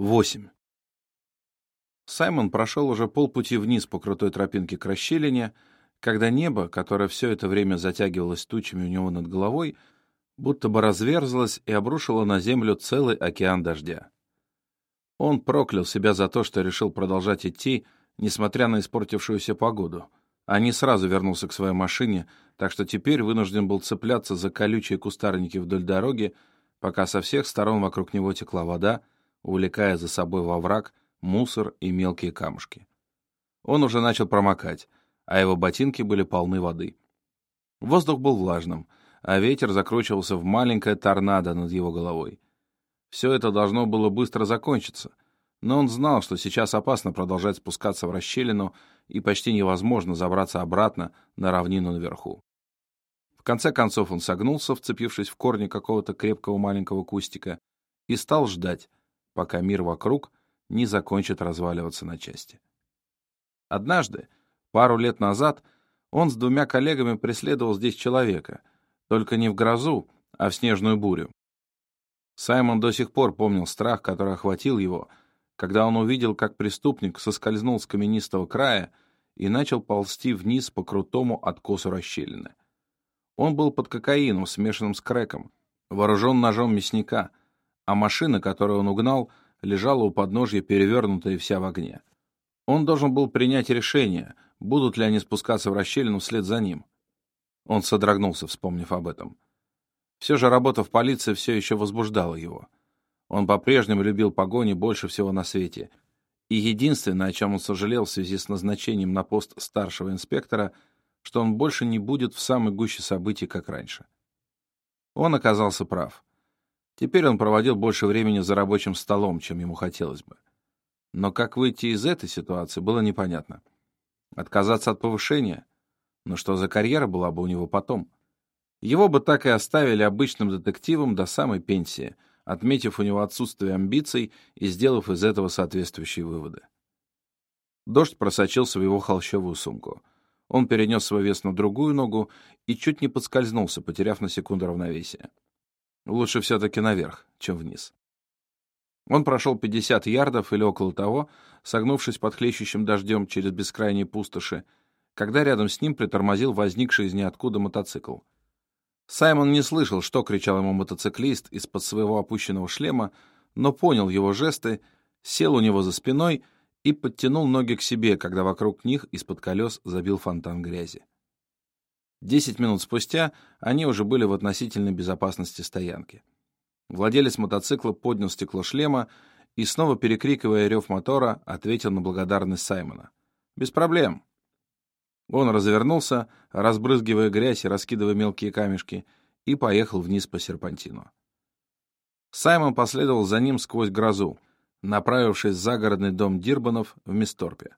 8. Саймон прошел уже полпути вниз по крутой тропинке к расщелине, когда небо, которое все это время затягивалось тучами у него над головой, будто бы разверзлось и обрушило на землю целый океан дождя. Он проклял себя за то, что решил продолжать идти, несмотря на испортившуюся погоду, а не сразу вернулся к своей машине, так что теперь вынужден был цепляться за колючие кустарники вдоль дороги, пока со всех сторон вокруг него текла вода, увлекая за собой во враг мусор и мелкие камушки. Он уже начал промокать, а его ботинки были полны воды. Воздух был влажным, а ветер закручивался в маленькое торнадо над его головой. Все это должно было быстро закончиться, но он знал, что сейчас опасно продолжать спускаться в расщелину и почти невозможно забраться обратно на равнину наверху. В конце концов он согнулся, вцепившись в корни какого-то крепкого маленького кустика, и стал ждать, пока мир вокруг не закончит разваливаться на части. Однажды, пару лет назад, он с двумя коллегами преследовал здесь человека, только не в грозу, а в снежную бурю. Саймон до сих пор помнил страх, который охватил его, когда он увидел, как преступник соскользнул с каменистого края и начал ползти вниз по крутому откосу расщелины. Он был под кокаином, смешанным с крэком, вооружен ножом мясника, а машина, которую он угнал, лежала у подножья перевернутая вся в огне. Он должен был принять решение, будут ли они спускаться в расщелину вслед за ним. Он содрогнулся, вспомнив об этом. Все же работа в полиции все еще возбуждала его. Он по-прежнему любил погони больше всего на свете. И единственное, о чем он сожалел в связи с назначением на пост старшего инспектора, что он больше не будет в самой гуще событий, как раньше. Он оказался прав. Теперь он проводил больше времени за рабочим столом, чем ему хотелось бы. Но как выйти из этой ситуации, было непонятно. Отказаться от повышения? Но что за карьера была бы у него потом? Его бы так и оставили обычным детективом до самой пенсии, отметив у него отсутствие амбиций и сделав из этого соответствующие выводы. Дождь просочился в его холщовую сумку. Он перенес свой вес на другую ногу и чуть не подскользнулся, потеряв на секунду равновесие. Лучше все-таки наверх, чем вниз. Он прошел 50 ярдов или около того, согнувшись под хлещущим дождем через бескрайние пустоши, когда рядом с ним притормозил возникший из ниоткуда мотоцикл. Саймон не слышал, что кричал ему мотоциклист из-под своего опущенного шлема, но понял его жесты, сел у него за спиной и подтянул ноги к себе, когда вокруг них из-под колес забил фонтан грязи. Десять минут спустя они уже были в относительной безопасности стоянки. Владелец мотоцикла поднял стекло шлема и, снова перекрикивая рев мотора, ответил на благодарность Саймона. «Без проблем». Он развернулся, разбрызгивая грязь и раскидывая мелкие камешки, и поехал вниз по серпантину. Саймон последовал за ним сквозь грозу, направившись в загородный дом Дирбанов в Мисторпе.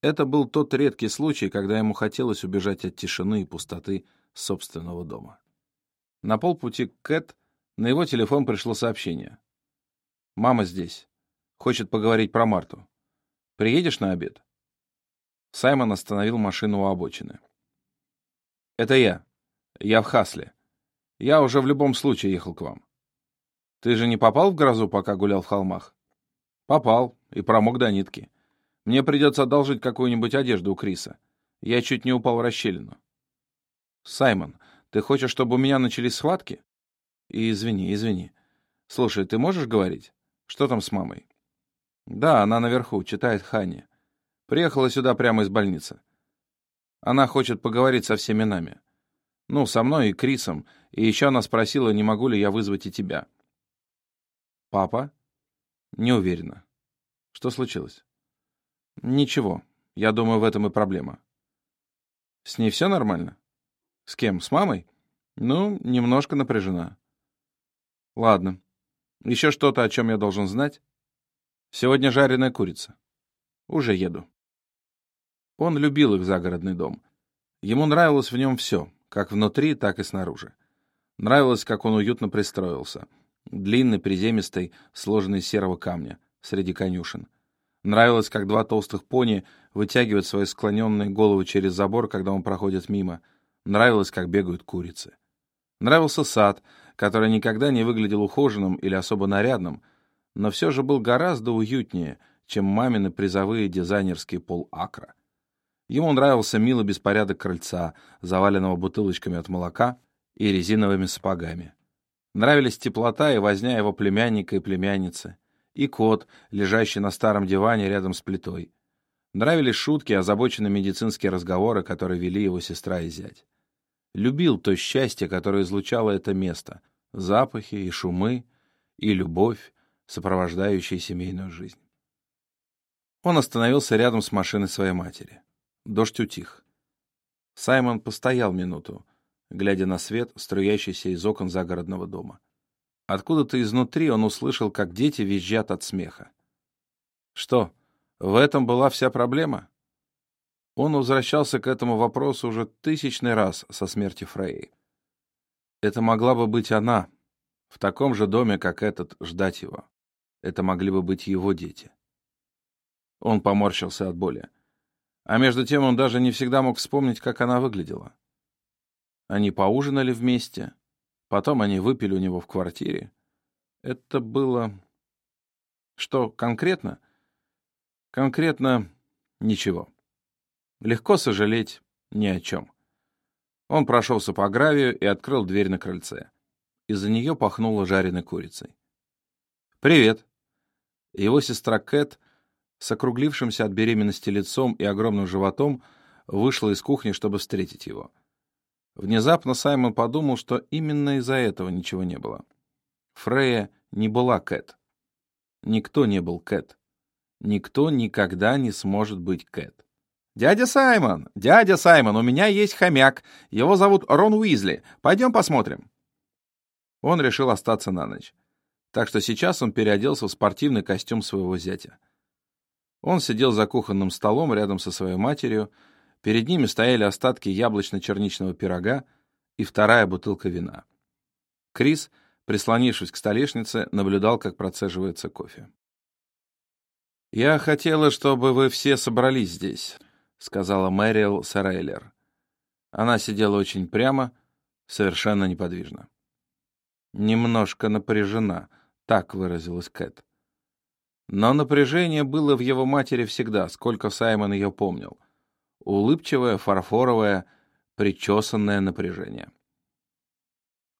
Это был тот редкий случай, когда ему хотелось убежать от тишины и пустоты собственного дома. На полпути к Кэт на его телефон пришло сообщение. «Мама здесь. Хочет поговорить про Марту. Приедешь на обед?» Саймон остановил машину у обочины. «Это я. Я в Хасле. Я уже в любом случае ехал к вам. Ты же не попал в грозу, пока гулял в холмах?» «Попал. И промок до нитки. Мне придется одолжить какую-нибудь одежду у Криса. Я чуть не упал в расщелину. Саймон, ты хочешь, чтобы у меня начались схватки? И извини, извини. Слушай, ты можешь говорить? Что там с мамой? Да, она наверху, читает Хани. Приехала сюда прямо из больницы. Она хочет поговорить со всеми нами. Ну, со мной и Крисом. И еще она спросила, не могу ли я вызвать и тебя. Папа? Не уверена. Что случилось? Ничего. Я думаю, в этом и проблема. С ней все нормально? С кем? С мамой? Ну, немножко напряжена. Ладно. Еще что-то, о чем я должен знать? Сегодня жареная курица. Уже еду. Он любил их загородный дом. Ему нравилось в нем все, как внутри, так и снаружи. Нравилось, как он уютно пристроился. Длинный, приземистый, сложенный из серого камня, среди конюшен. Нравилось, как два толстых пони вытягивают свои склоненные головы через забор, когда он проходит мимо. Нравилось, как бегают курицы. Нравился сад, который никогда не выглядел ухоженным или особо нарядным, но все же был гораздо уютнее, чем мамины призовые дизайнерские пол-акра. Ему нравился милый беспорядок крыльца, заваленного бутылочками от молока и резиновыми сапогами. Нравились теплота и возня его племянника и племянницы, и кот, лежащий на старом диване рядом с плитой. Нравились шутки, озабоченные медицинские разговоры, которые вели его сестра и зять. Любил то счастье, которое излучало это место, запахи и шумы, и любовь, сопровождающая семейную жизнь. Он остановился рядом с машиной своей матери. Дождь утих. Саймон постоял минуту, глядя на свет, струящийся из окон загородного дома. Откуда-то изнутри он услышал, как дети визжат от смеха. Что, в этом была вся проблема? Он возвращался к этому вопросу уже тысячный раз со смерти Фрей. Это могла бы быть она, в таком же доме, как этот, ждать его. Это могли бы быть его дети. Он поморщился от боли. А между тем он даже не всегда мог вспомнить, как она выглядела. Они поужинали вместе, потом они выпили у него в квартире. Это было... Что конкретно? Конкретно ничего. Легко сожалеть ни о чем. Он прошелся по гравию и открыл дверь на крыльце. Из-за нее пахнуло жареной курицей. «Привет!» Его сестра Кэт с округлившимся от беременности лицом и огромным животом вышла из кухни, чтобы встретить его. Внезапно Саймон подумал, что именно из-за этого ничего не было. Фрея не была Кэт. Никто не был Кэт. Никто никогда не сможет быть Кэт. «Дядя Саймон! Дядя Саймон, у меня есть хомяк. Его зовут Рон Уизли. Пойдем посмотрим». Он решил остаться на ночь. Так что сейчас он переоделся в спортивный костюм своего зятя. Он сидел за кухонным столом рядом со своей матерью, перед ними стояли остатки яблочно-черничного пирога и вторая бутылка вина. Крис, прислонившись к столешнице, наблюдал, как процеживается кофе. «Я хотела, чтобы вы все собрались здесь», — сказала Мэрил Сарейлер. Она сидела очень прямо, совершенно неподвижно. «Немножко напряжена», — так выразилась Кэт. Но напряжение было в его матери всегда, сколько Саймон ее помнил. Улыбчивое, фарфоровое, причесанное напряжение.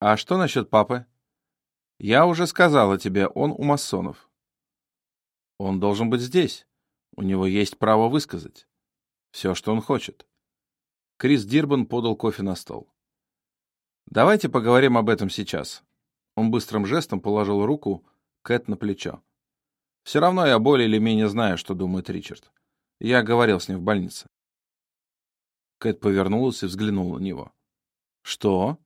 «А что насчет папы?» «Я уже сказала тебе, он у масонов». «Он должен быть здесь. У него есть право высказать. Все, что он хочет». Крис Дирбан подал кофе на стол. «Давайте поговорим об этом сейчас». Он быстрым жестом положил руку Кэт на плечо. Все равно я более или менее знаю, что думает Ричард. Я говорил с ним в больнице. Кэт повернулась и взглянула на него. «Что?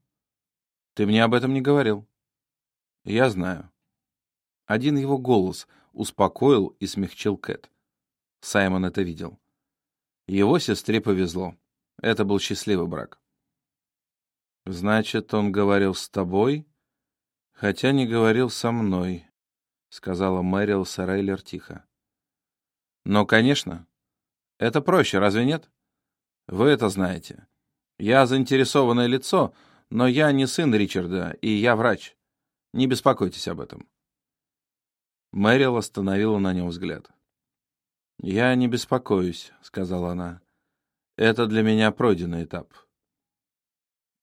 Ты мне об этом не говорил?» «Я знаю». Один его голос успокоил и смягчил Кэт. Саймон это видел. Его сестре повезло. Это был счастливый брак. «Значит, он говорил с тобой, хотя не говорил со мной», — сказала Мэрил Сарейлер тихо. «Но, конечно. Это проще, разве нет? Вы это знаете. Я заинтересованное лицо, но я не сын Ричарда, и я врач. Не беспокойтесь об этом». Мэрил остановила на нем взгляд. «Я не беспокоюсь», — сказала она. «Это для меня пройденный этап».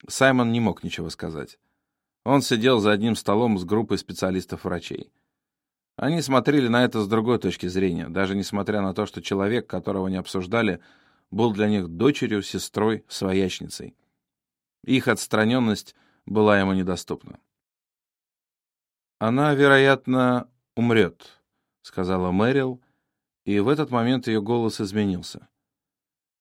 Саймон не мог ничего сказать. Он сидел за одним столом с группой специалистов-врачей. Они смотрели на это с другой точки зрения, даже несмотря на то, что человек, которого они обсуждали, был для них дочерью, сестрой, своячницей. Их отстраненность была ему недоступна. «Она, вероятно, умрет», — сказала Мэрил, и в этот момент ее голос изменился.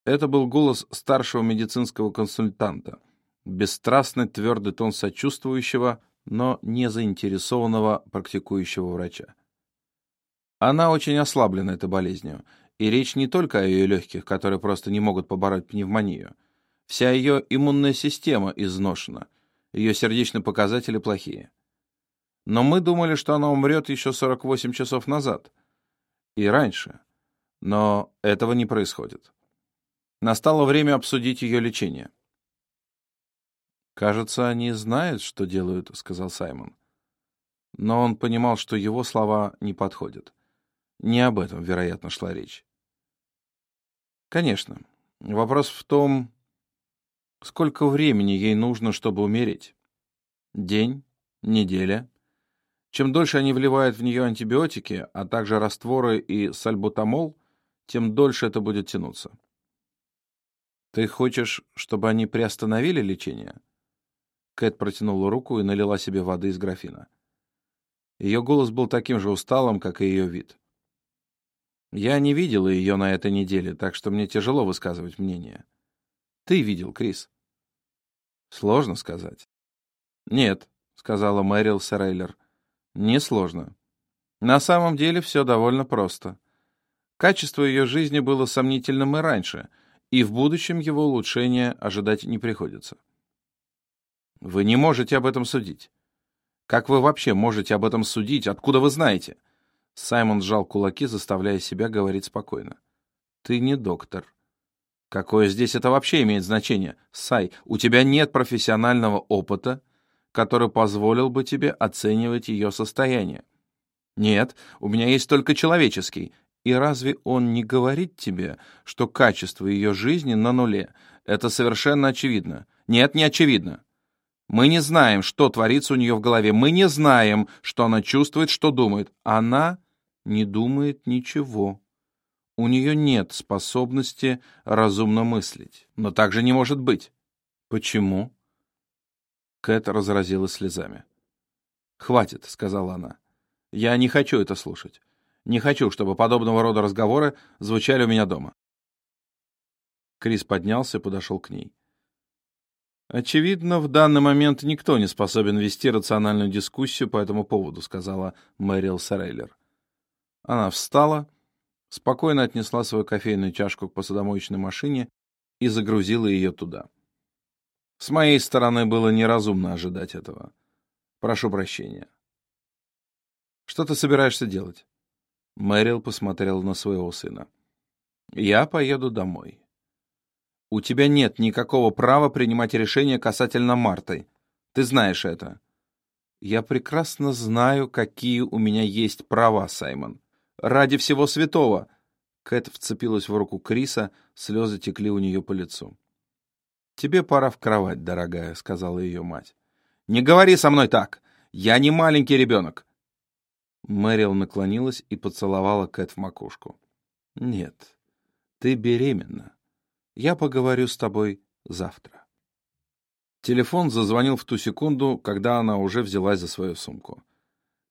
Это был голос старшего медицинского консультанта, бесстрастный твердый тон сочувствующего, но не заинтересованного практикующего врача. Она очень ослаблена этой болезнью, и речь не только о ее легких, которые просто не могут побороть пневмонию. Вся ее иммунная система изношена, ее сердечные показатели плохие. Но мы думали, что она умрет еще 48 часов назад. И раньше. Но этого не происходит. Настало время обсудить ее лечение. «Кажется, они знают, что делают», — сказал Саймон. но он понимал, что его слова не подходят. Не об этом, вероятно, шла речь. Конечно. Вопрос в том, сколько времени ей нужно, чтобы умереть. День, неделя. Чем дольше они вливают в нее антибиотики, а также растворы и сальбутамол, тем дольше это будет тянуться. Ты хочешь, чтобы они приостановили лечение? Кэт протянула руку и налила себе воды из графина. Ее голос был таким же усталым, как и ее вид. Я не видела ее на этой неделе, так что мне тяжело высказывать мнение. Ты видел, Крис? Сложно сказать. Нет, сказала Мэрил Серейлер. Несложно. На самом деле все довольно просто. Качество ее жизни было сомнительным и раньше, и в будущем его улучшения ожидать не приходится. Вы не можете об этом судить. Как вы вообще можете об этом судить? Откуда вы знаете? Саймон сжал кулаки, заставляя себя говорить спокойно. Ты не доктор. Какое здесь это вообще имеет значение? Сай, у тебя нет профессионального опыта, который позволил бы тебе оценивать ее состояние. Нет, у меня есть только человеческий. И разве он не говорит тебе, что качество ее жизни на нуле? Это совершенно очевидно. Нет, не очевидно. Мы не знаем, что творится у нее в голове. Мы не знаем, что она чувствует, что думает. Она не думает ничего. У нее нет способности разумно мыслить. Но так же не может быть. Почему? Кэт разразилась слезами. «Хватит», — сказала она. «Я не хочу это слушать. Не хочу, чтобы подобного рода разговоры звучали у меня дома». Крис поднялся и подошел к ней. «Очевидно, в данный момент никто не способен вести рациональную дискуссию по этому поводу», — сказала Мэрил Сарейлер. Она встала, спокойно отнесла свою кофейную чашку к посудомоечной машине и загрузила ее туда. С моей стороны было неразумно ожидать этого. Прошу прощения. Что ты собираешься делать? Мэрил посмотрел на своего сына. Я поеду домой. У тебя нет никакого права принимать решения касательно Марты. Ты знаешь это. Я прекрасно знаю, какие у меня есть права, Саймон. Ради всего святого. Кэт вцепилась в руку Криса, слезы текли у нее по лицу. «Тебе пора в кровать, дорогая», — сказала ее мать. «Не говори со мной так! Я не маленький ребенок!» Мэрил наклонилась и поцеловала Кэт в макушку. «Нет, ты беременна. Я поговорю с тобой завтра. Телефон зазвонил в ту секунду, когда она уже взялась за свою сумку.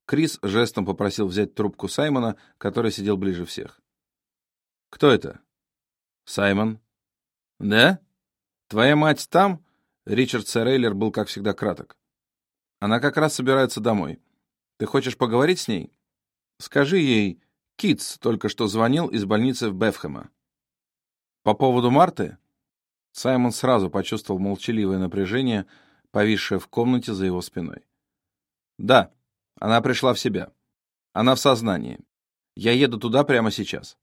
Крис жестом попросил взять трубку Саймона, который сидел ближе всех. «Кто это?» «Саймон». «Да? Твоя мать там?» Ричард Серейлер был, как всегда, краток. «Она как раз собирается домой. Ты хочешь поговорить с ней? Скажи ей, Китс только что звонил из больницы в Бефхэма. По поводу Марты? Саймон сразу почувствовал молчаливое напряжение, повисшее в комнате за его спиной. Да, она пришла в себя. Она в сознании. Я еду туда прямо сейчас.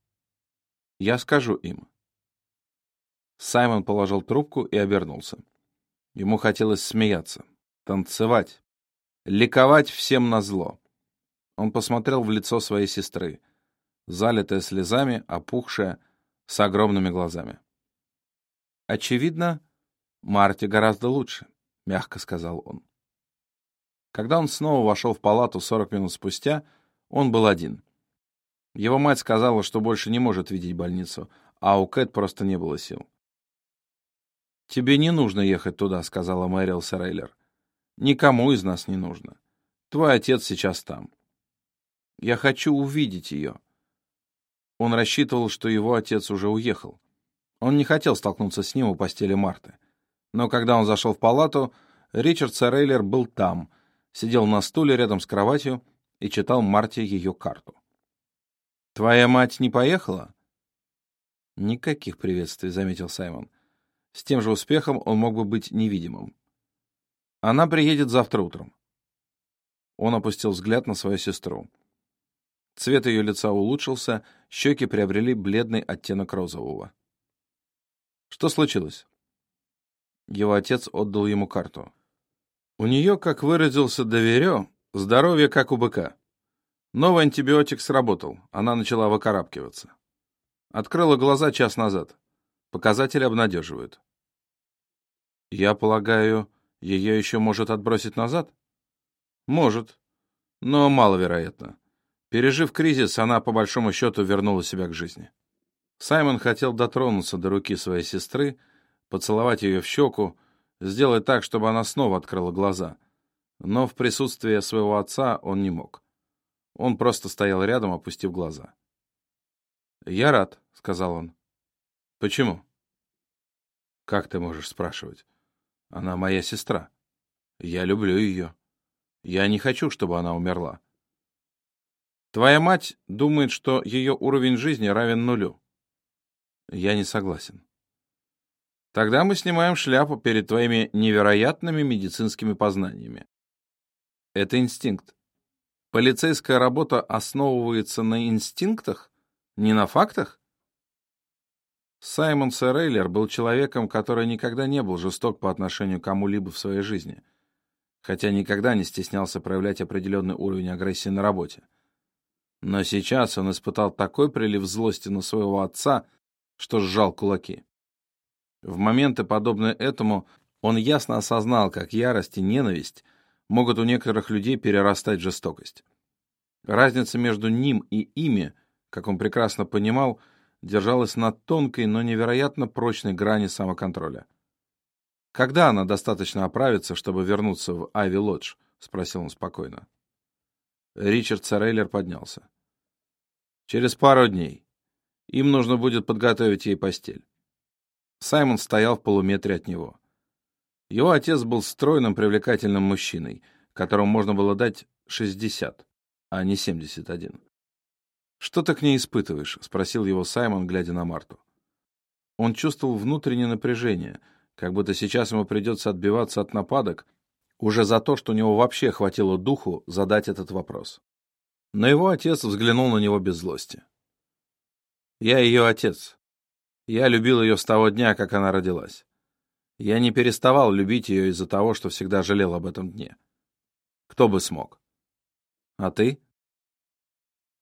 Я скажу им. Саймон положил трубку и обернулся. Ему хотелось смеяться, танцевать, ликовать всем назло. Он посмотрел в лицо своей сестры, залитая слезами, опухшая, с огромными глазами. «Очевидно, Марте гораздо лучше», — мягко сказал он. Когда он снова вошел в палату 40 минут спустя, он был один. Его мать сказала, что больше не может видеть больницу, а у Кэт просто не было сил. «Тебе не нужно ехать туда», — сказала Мэрил Серейлер. «Никому из нас не нужно. Твой отец сейчас там. Я хочу увидеть ее. Он рассчитывал, что его отец уже уехал. Он не хотел столкнуться с ним у постели Марты. Но когда он зашел в палату, Ричард Сарейлер был там, сидел на стуле рядом с кроватью и читал Марте ее карту. «Твоя мать не поехала?» «Никаких приветствий», — заметил Саймон. С тем же успехом он мог бы быть невидимым. «Она приедет завтра утром». Он опустил взгляд на свою сестру. Цвет ее лица улучшился, щеки приобрели бледный оттенок розового. Что случилось? Его отец отдал ему карту. У нее, как выразился Доверё, Здоровье как у быка. Новый антибиотик сработал, она начала выкарабкиваться. Открыла глаза час назад. Показатели обнадеживают. Я полагаю, ее еще может отбросить назад? Может, но маловероятно. Пережив кризис, она по большому счету вернула себя к жизни. Саймон хотел дотронуться до руки своей сестры, поцеловать ее в щеку, сделать так, чтобы она снова открыла глаза. Но в присутствии своего отца он не мог. Он просто стоял рядом, опустив глаза. «Я рад», — сказал он. «Почему?» «Как ты можешь спрашивать? Она моя сестра. Я люблю ее. Я не хочу, чтобы она умерла. Твоя мать думает, что ее уровень жизни равен нулю. Я не согласен. Тогда мы снимаем шляпу перед твоими невероятными медицинскими познаниями. Это инстинкт. Полицейская работа основывается на инстинктах, не на фактах? Саймон Серейлер был человеком, который никогда не был жесток по отношению к кому-либо в своей жизни, хотя никогда не стеснялся проявлять определенный уровень агрессии на работе. Но сейчас он испытал такой прилив злости на своего отца, что сжал кулаки. В моменты, подобные этому, он ясно осознал, как ярость и ненависть могут у некоторых людей перерастать в жестокость. Разница между ним и ими, как он прекрасно понимал, — держалась на тонкой, но невероятно прочной грани самоконтроля. «Когда она достаточно оправится, чтобы вернуться в Айви Лодж?» — спросил он спокойно. Ричард Сарейлер поднялся. «Через пару дней. Им нужно будет подготовить ей постель». Саймон стоял в полуметре от него. Его отец был стройным, привлекательным мужчиной, которому можно было дать 60, а не 71. «Что ты к ней испытываешь?» — спросил его Саймон, глядя на Марту. Он чувствовал внутреннее напряжение, как будто сейчас ему придется отбиваться от нападок, уже за то, что у него вообще хватило духу задать этот вопрос. Но его отец взглянул на него без злости. «Я ее отец. Я любил ее с того дня, как она родилась. Я не переставал любить ее из-за того, что всегда жалел об этом дне. Кто бы смог? А ты?»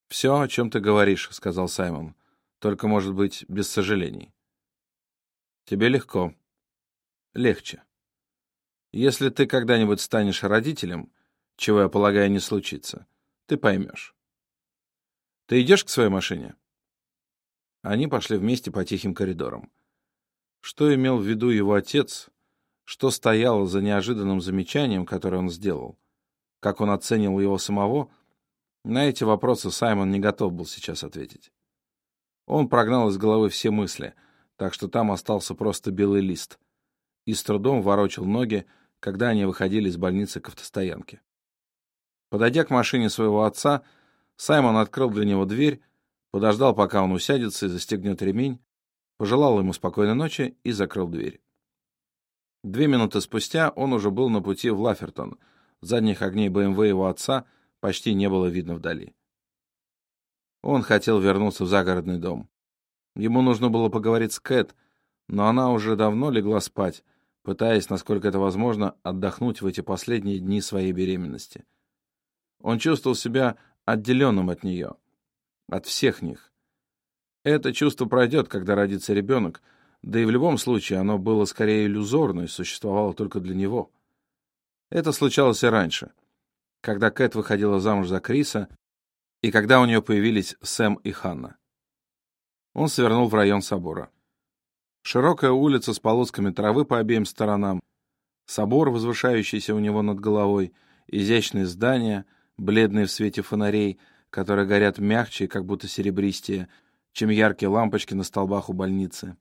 «Все, о чем ты говоришь», — сказал Саймон. «Только, может быть, без сожалений». «Тебе легко. Легче. Если ты когда-нибудь станешь родителем, чего, я полагаю, не случится, ты поймешь. Ты идешь к своей машине?» Они пошли вместе по тихим коридорам. Что имел в виду его отец, что стояло за неожиданным замечанием, которое он сделал, как он оценил его самого — на эти вопросы Саймон не готов был сейчас ответить. Он прогнал из головы все мысли, так что там остался просто белый лист, и с трудом ворочал ноги, когда они выходили из больницы к автостоянке. Подойдя к машине своего отца, Саймон открыл для него дверь, подождал, пока он усядется и застегнет ремень, пожелал ему спокойной ночи и закрыл дверь. Две минуты спустя он уже был на пути в Лафертон, задних огней БМВ его отца — почти не было видно вдали. Он хотел вернуться в загородный дом. Ему нужно было поговорить с Кэт, но она уже давно легла спать, пытаясь, насколько это возможно, отдохнуть в эти последние дни своей беременности. Он чувствовал себя отделенным от нее, от всех них. Это чувство пройдет, когда родится ребенок, да и в любом случае оно было скорее иллюзорно и существовало только для него. Это случалось и раньше — когда Кэт выходила замуж за Криса и когда у нее появились Сэм и Ханна. Он свернул в район собора. Широкая улица с полосками травы по обеим сторонам, собор, возвышающийся у него над головой, изящные здания, бледные в свете фонарей, которые горят мягче, как будто серебристее, чем яркие лампочки на столбах у больницы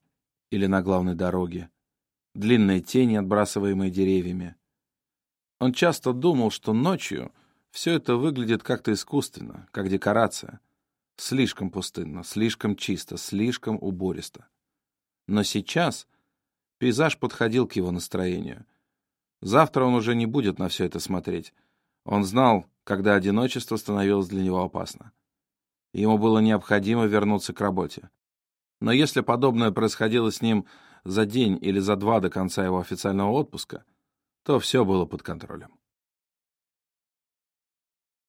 или на главной дороге, длинные тени, отбрасываемые деревьями. Он часто думал, что ночью все это выглядит как-то искусственно, как декорация. Слишком пустынно, слишком чисто, слишком убористо. Но сейчас пейзаж подходил к его настроению. Завтра он уже не будет на все это смотреть. Он знал, когда одиночество становилось для него опасно. Ему было необходимо вернуться к работе. Но если подобное происходило с ним за день или за два до конца его официального отпуска — то все было под контролем.